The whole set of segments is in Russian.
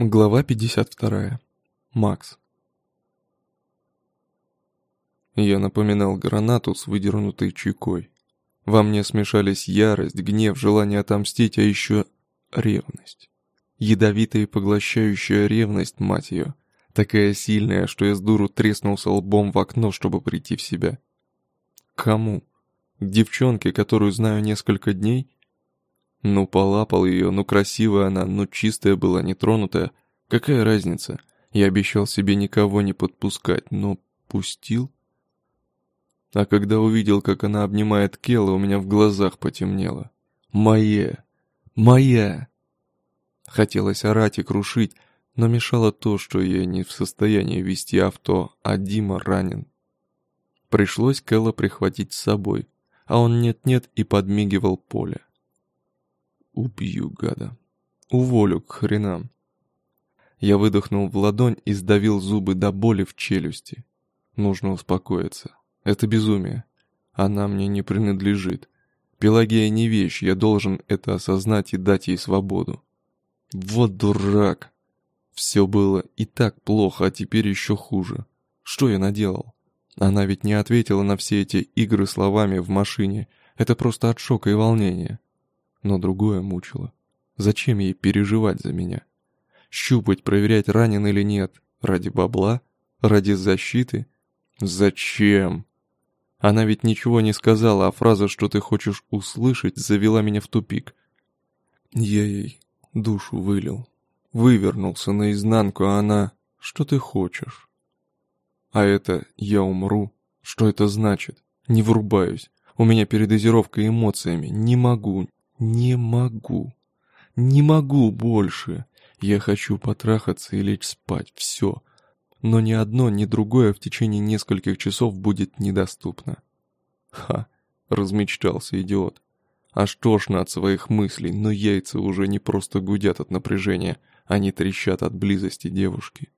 Глава 52. Макс. Я напоминал гранату с выдернутой чекой. Во мне смешались ярость, гнев, желание отомстить, а еще ревность. Ядовитая и поглощающая ревность, мать ее. Такая сильная, что я с дуру треснулся лбом в окно, чтобы прийти в себя. Кому? К девчонке, которую знаю несколько дней? Ну, полапал ее, ну красивая она, ну чистая была, нетронутая. Какая разница? Я обещал себе никого не подпускать, но пустил? А когда увидел, как она обнимает Кела, у меня в глазах потемнело. Моя! Моя! Хотелось орать и крушить, но мешало то, что я не в состоянии вести авто, а Дима ранен. Пришлось Кэлла прихватить с собой, а он нет-нет и подмигивал поле. Убью, гада. Уволю к хренам. Я выдохнул в ладонь и сдавил зубы до боли в челюсти. Нужно успокоиться. Это безумие. Она мне не принадлежит. Пелагея не вещь, я должен это осознать и дать ей свободу. Вот дурак. Все было и так плохо, а теперь еще хуже. Что я наделал? Она ведь не ответила на все эти игры словами в машине. Это просто от шока и волнения но другое мучило. Зачем ей переживать за меня? Щупать, проверять, ранен или нет. Ради бабла? Ради защиты? Зачем? Она ведь ничего не сказала, а фраза «что ты хочешь услышать» завела меня в тупик. Я ей душу вылил. Вывернулся наизнанку, а она «что ты хочешь?» А это «я умру». Что это значит? Не врубаюсь. У меня передозировка эмоциями. Не могу, не могу. Не могу больше. Я хочу потрахаться и лечь спать. Все. Но ни одно, ни другое в течение нескольких часов будет недоступно. Ха, размечтался идиот. Аж тошно от своих мыслей, но яйца уже не просто гудят от напряжения, они трещат от близости девушки.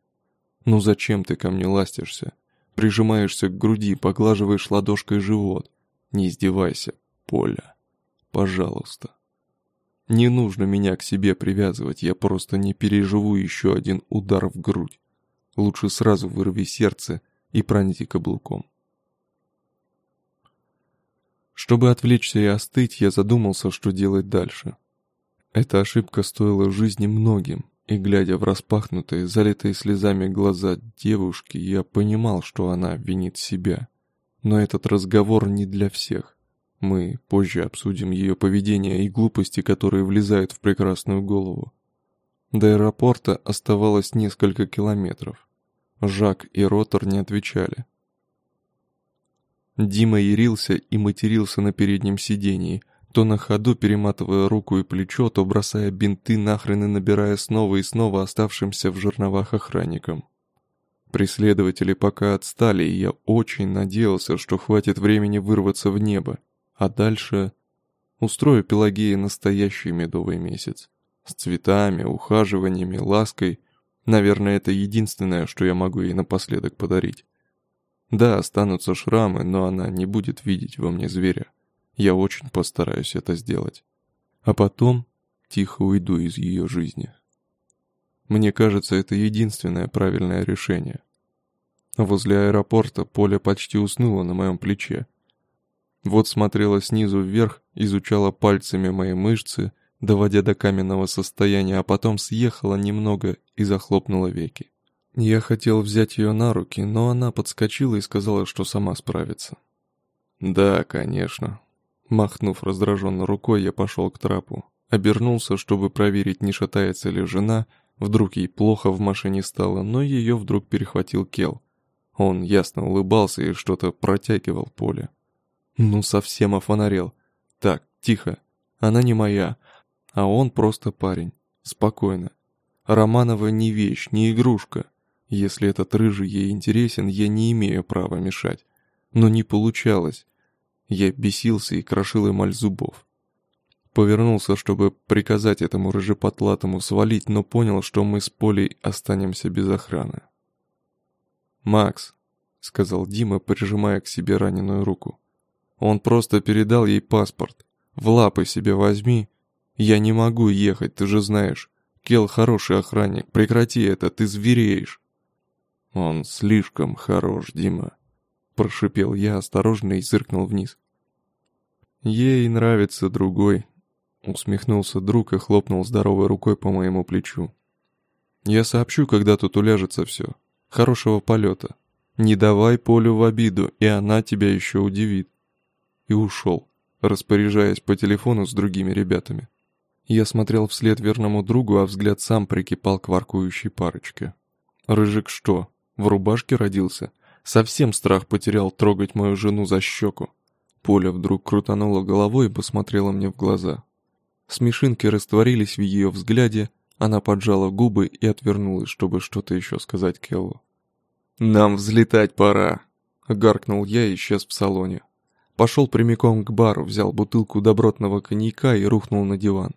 Ну зачем ты ко мне ластишься? Прижимаешься к груди, поглаживаешь ладошкой живот. Не издевайся, Поля. Пожалуйста. Не нужно меня к себе привязывать, я просто не переживу еще один удар в грудь. Лучше сразу вырви сердце и проните каблуком. Чтобы отвлечься и остыть, я задумался, что делать дальше. Эта ошибка стоила жизни многим, и, глядя в распахнутые, залитые слезами глаза девушки, я понимал, что она винит себя. Но этот разговор не для всех. Мы позже обсудим ее поведение и глупости, которые влезают в прекрасную голову. До аэропорта оставалось несколько километров. Жак и Ротор не отвечали. Дима ярился и матерился на переднем сидении, то на ходу перематывая руку и плечо, то бросая бинты нахрен и набирая снова и снова оставшимся в жерновах охранникам. Преследователи пока отстали, и я очень надеялся, что хватит времени вырваться в небо. А дальше устрою Пелагеи настоящий медовый месяц. С цветами, ухаживаниями, лаской. Наверное, это единственное, что я могу ей напоследок подарить. Да, останутся шрамы, но она не будет видеть во мне зверя. Я очень постараюсь это сделать. А потом тихо уйду из ее жизни. Мне кажется, это единственное правильное решение. Возле аэропорта Поля почти уснула на моем плече. Вот смотрела снизу вверх, изучала пальцами мои мышцы, доводя до каменного состояния, а потом съехала немного и захлопнула веки. Я хотел взять ее на руки, но она подскочила и сказала, что сама справится. «Да, конечно». Махнув раздраженно рукой, я пошел к трапу. Обернулся, чтобы проверить, не шатается ли жена, вдруг ей плохо в машине стало, но ее вдруг перехватил Кел. Он ясно улыбался и что-то протягивал поле. Ну, совсем офонарел. Так, тихо. Она не моя, а он просто парень. Спокойно. Романова не вещь, не игрушка. Если этот рыжий ей интересен, я не имею права мешать. Но не получалось. Я бесился и крошил эмаль зубов. Повернулся, чтобы приказать этому рыжепотлатому свалить, но понял, что мы с Полей останемся без охраны. «Макс», — сказал Дима, прижимая к себе раненую руку, он просто передал ей паспорт. В лапы себе возьми. Я не могу ехать, ты же знаешь. Кел хороший охранник, прекрати это, ты звереешь. Он слишком хорош, Дима. Прошипел я осторожно и зыркнул вниз. Ей нравится другой. Усмехнулся друг и хлопнул здоровой рукой по моему плечу. Я сообщу, когда тут уляжется все. Хорошего полета. Не давай Полю в обиду, и она тебя еще удивит. И ушел, распоряжаясь по телефону с другими ребятами. Я смотрел вслед верному другу, а взгляд сам прикипал к воркующей парочке. Рыжик что, в рубашке родился? Совсем страх потерял трогать мою жену за щеку. Поля вдруг крутанула головой и посмотрела мне в глаза. Смешинки растворились в ее взгляде, она поджала губы и отвернулась, чтобы что-то еще сказать Келлу. «Нам взлетать пора!» — гаркнул я и исчез в салоне. Пошел прямиком к бару, взял бутылку добротного коньяка и рухнул на диван.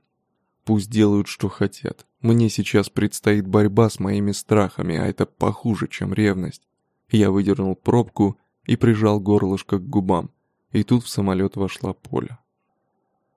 Пусть делают, что хотят. Мне сейчас предстоит борьба с моими страхами, а это похуже, чем ревность. Я выдернул пробку и прижал горлышко к губам. И тут в самолет вошла Поля.